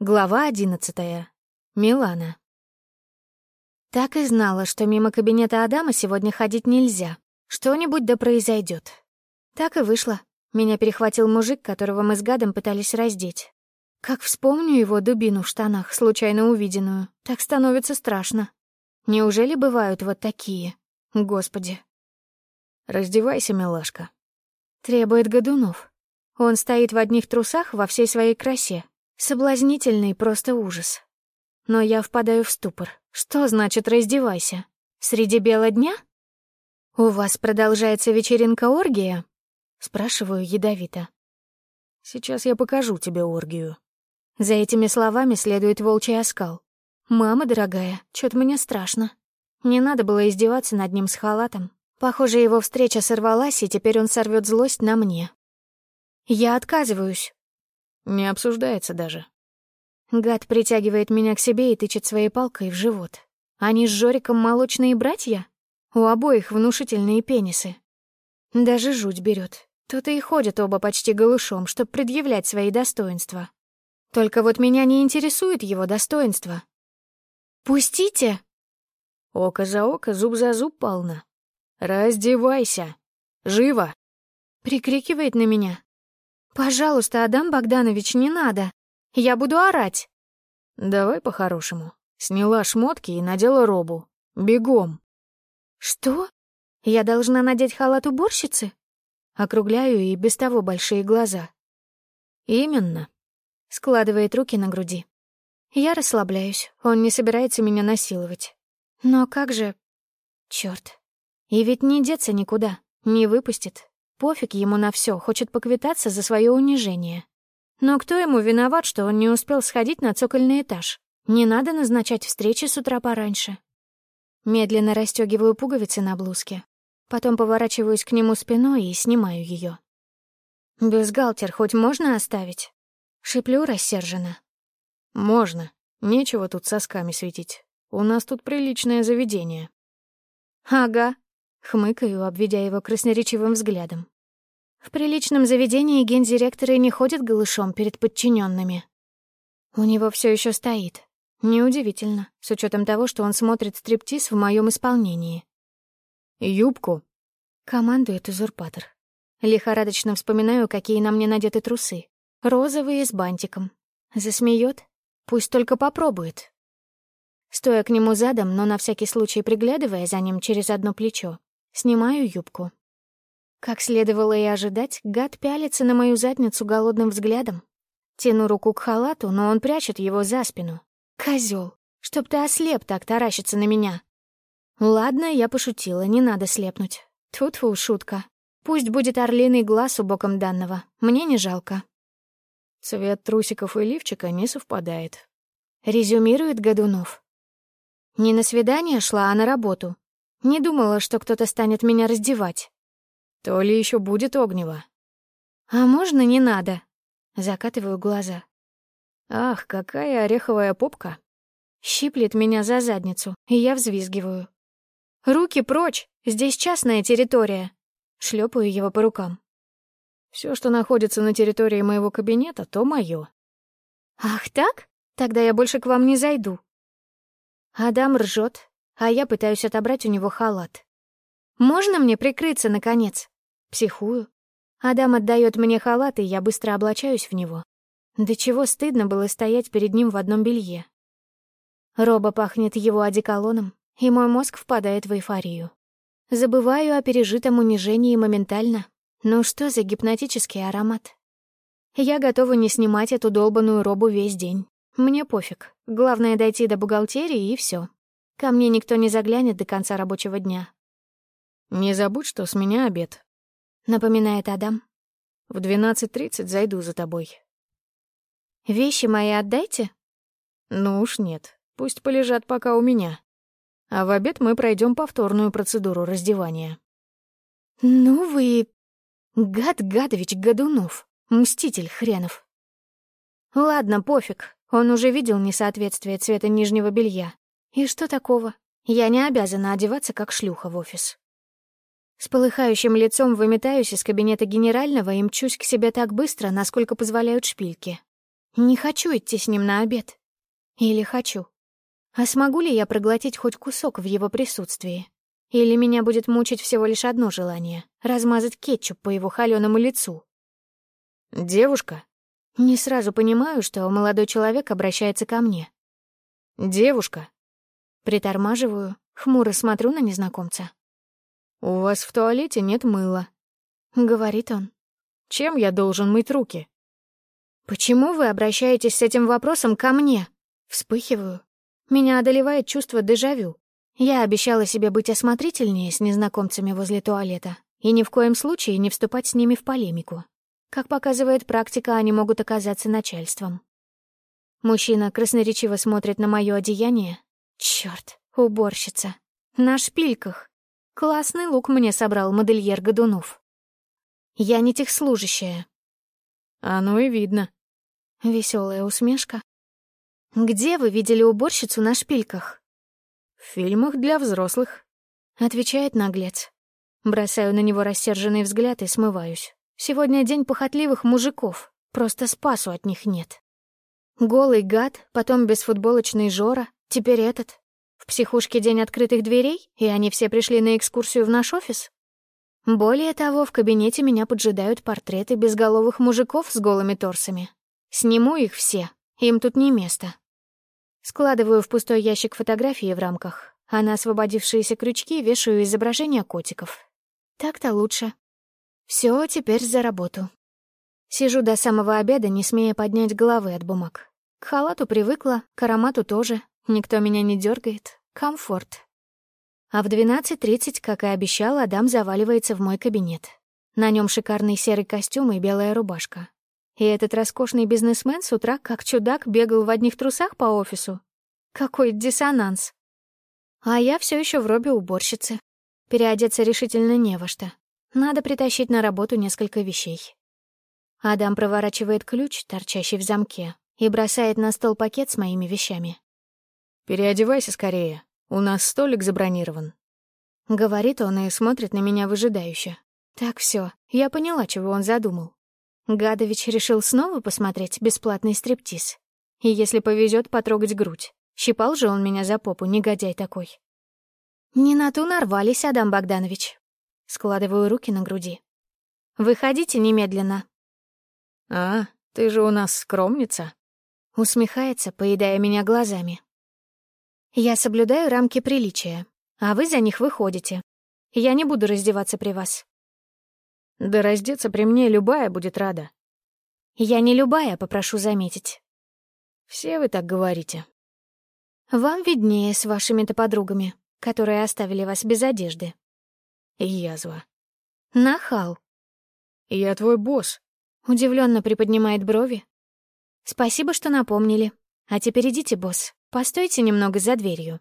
Глава одиннадцатая. Милана. Так и знала, что мимо кабинета Адама сегодня ходить нельзя. Что-нибудь да произойдет. Так и вышло. Меня перехватил мужик, которого мы с гадом пытались раздеть. Как вспомню его дубину в штанах, случайно увиденную, так становится страшно. Неужели бывают вот такие? Господи. «Раздевайся, милашка», — требует Годунов. Он стоит в одних трусах во всей своей красе, Соблазнительный просто ужас. Но я впадаю в ступор. Что значит «раздевайся»? Среди бела дня? «У вас продолжается вечеринка-оргия?» Спрашиваю ядовито. «Сейчас я покажу тебе оргию». За этими словами следует волчий оскал. «Мама дорогая, чё-то мне страшно. Не надо было издеваться над ним с халатом. Похоже, его встреча сорвалась, и теперь он сорвет злость на мне. Я отказываюсь. Не обсуждается даже. Гад притягивает меня к себе и тычет своей палкой в живот. Они с Жориком молочные братья? У обоих внушительные пенисы. Даже жуть берет. Тут и ходят оба почти голышом, чтобы предъявлять свои достоинства. Только вот меня не интересует его достоинство. «Пустите!» Око за око, зуб за зуб полно. «Раздевайся! Живо!» Прикрикивает на меня, «Пожалуйста, Адам Богданович, не надо. Я буду орать». «Давай по-хорошему. Сняла шмотки и надела робу. Бегом». «Что? Я должна надеть халат уборщицы?» Округляю и без того большие глаза. «Именно», — складывает руки на груди. Я расслабляюсь, он не собирается меня насиловать. Но как же... Чёрт. И ведь не деться никуда, не выпустит, Пофиг ему на все, хочет поквитаться за свое унижение. Но кто ему виноват, что он не успел сходить на цокольный этаж? Не надо назначать встречи с утра пораньше. Медленно расстегиваю пуговицы на блузке. Потом поворачиваюсь к нему спиной и снимаю ее. «Бюстгальтер хоть можно оставить?» Шиплю рассерженно. «Можно. Нечего тут сосками светить. У нас тут приличное заведение». «Ага, Хмыкаю, обведя его красноречивым взглядом. В приличном заведении гендиректоры не ходят голышом перед подчиненными. У него все еще стоит. Неудивительно, с учетом того, что он смотрит стриптиз в моем исполнении. «Юбку!» — командует узурпатор. Лихорадочно вспоминаю, какие на мне надеты трусы. Розовые с бантиком. Засмеет? Пусть только попробует. Стоя к нему задом, но на всякий случай приглядывая за ним через одно плечо, Снимаю юбку. Как следовало и ожидать, гад пялится на мою задницу голодным взглядом. Тяну руку к халату, но он прячет его за спину. Козел, чтоб ты ослеп так таращиться на меня. Ладно, я пошутила, не надо слепнуть. тут фу шутка. Пусть будет орлиный глаз у боком данного, мне не жалко. Цвет трусиков и лифчика не совпадает. Резюмирует Годунов. Не на свидание шла, а на работу. Не думала, что кто-то станет меня раздевать. То ли еще будет огнево. А можно не надо? Закатываю глаза. Ах, какая ореховая попка. Щиплет меня за задницу, и я взвизгиваю. Руки прочь, здесь частная территория. Шлепаю его по рукам. Все, что находится на территории моего кабинета, то мое. Ах так? Тогда я больше к вам не зайду. Адам ржет, а я пытаюсь отобрать у него халат. «Можно мне прикрыться, наконец?» Психую. Адам отдает мне халат, и я быстро облачаюсь в него. До чего стыдно было стоять перед ним в одном белье. Роба пахнет его одеколоном, и мой мозг впадает в эйфорию. Забываю о пережитом унижении моментально. Ну что за гипнотический аромат? Я готова не снимать эту долбанную робу весь день. Мне пофиг. Главное — дойти до бухгалтерии, и все. Ко мне никто не заглянет до конца рабочего дня. «Не забудь, что с меня обед», — напоминает Адам. «В двенадцать тридцать зайду за тобой». «Вещи мои отдайте?» «Ну уж нет. Пусть полежат пока у меня. А в обед мы пройдем повторную процедуру раздевания». «Ну вы... Гад Гадович Годунов, мститель хренов». «Ладно, пофиг. Он уже видел несоответствие цвета нижнего белья. И что такого? Я не обязана одеваться как шлюха в офис. С полыхающим лицом выметаюсь из кабинета генерального и мчусь к себе так быстро, насколько позволяют шпильки. Не хочу идти с ним на обед. Или хочу? А смогу ли я проглотить хоть кусок в его присутствии? Или меня будет мучить всего лишь одно желание — размазать кетчуп по его холёному лицу? «Девушка?» Не сразу понимаю, что молодой человек обращается ко мне. «Девушка?» Притормаживаю, хмуро смотрю на незнакомца. «У вас в туалете нет мыла», — говорит он. «Чем я должен мыть руки?» «Почему вы обращаетесь с этим вопросом ко мне?» Вспыхиваю. Меня одолевает чувство дежавю. Я обещала себе быть осмотрительнее с незнакомцами возле туалета и ни в коем случае не вступать с ними в полемику. Как показывает практика, они могут оказаться начальством. Мужчина красноречиво смотрит на мое одеяние. Черт, уборщица. На шпильках. Классный лук мне собрал модельер Годунов. Я не техслужащая. Оно и видно. Веселая усмешка. Где вы видели уборщицу на шпильках? В фильмах для взрослых. Отвечает наглец. Бросаю на него рассерженный взгляд и смываюсь. Сегодня день похотливых мужиков. Просто спасу от них нет. Голый гад, потом бесфутболочный Жора, теперь этот. В психушке день открытых дверей, и они все пришли на экскурсию в наш офис. Более того, в кабинете меня поджидают портреты безголовых мужиков с голыми торсами. Сниму их все, им тут не место. Складываю в пустой ящик фотографии в рамках, а на освободившиеся крючки вешаю изображения котиков. Так-то лучше. Все, теперь за работу. Сижу до самого обеда, не смея поднять головы от бумаг. К халату привыкла, к аромату тоже. Никто меня не дергает. Комфорт. А в 12.30, как и обещал, Адам заваливается в мой кабинет. На нем шикарный серый костюм и белая рубашка. И этот роскошный бизнесмен с утра как чудак бегал в одних трусах по офису. Какой диссонанс. А я все еще в робе уборщицы. Переодеться решительно не во что. Надо притащить на работу несколько вещей. Адам проворачивает ключ, торчащий в замке, и бросает на стол пакет с моими вещами. «Переодевайся скорее, у нас столик забронирован». Говорит он и смотрит на меня выжидающе. Так все, я поняла, чего он задумал. Гадович решил снова посмотреть бесплатный стриптиз. И если повезет, потрогать грудь. Щипал же он меня за попу, негодяй такой. «Не на ту нарвались, Адам Богданович». Складываю руки на груди. «Выходите немедленно». «А, ты же у нас скромница». Усмехается, поедая меня глазами. «Я соблюдаю рамки приличия, а вы за них выходите. Я не буду раздеваться при вас. Да раздеться при мне любая будет рада. Я не любая, попрошу заметить. Все вы так говорите. Вам виднее с вашими-то подругами, которые оставили вас без одежды. Язва. Нахал. Я твой босс. Удивленно приподнимает брови. Спасибо, что напомнили. А теперь идите, босс. Постойте немного за дверью.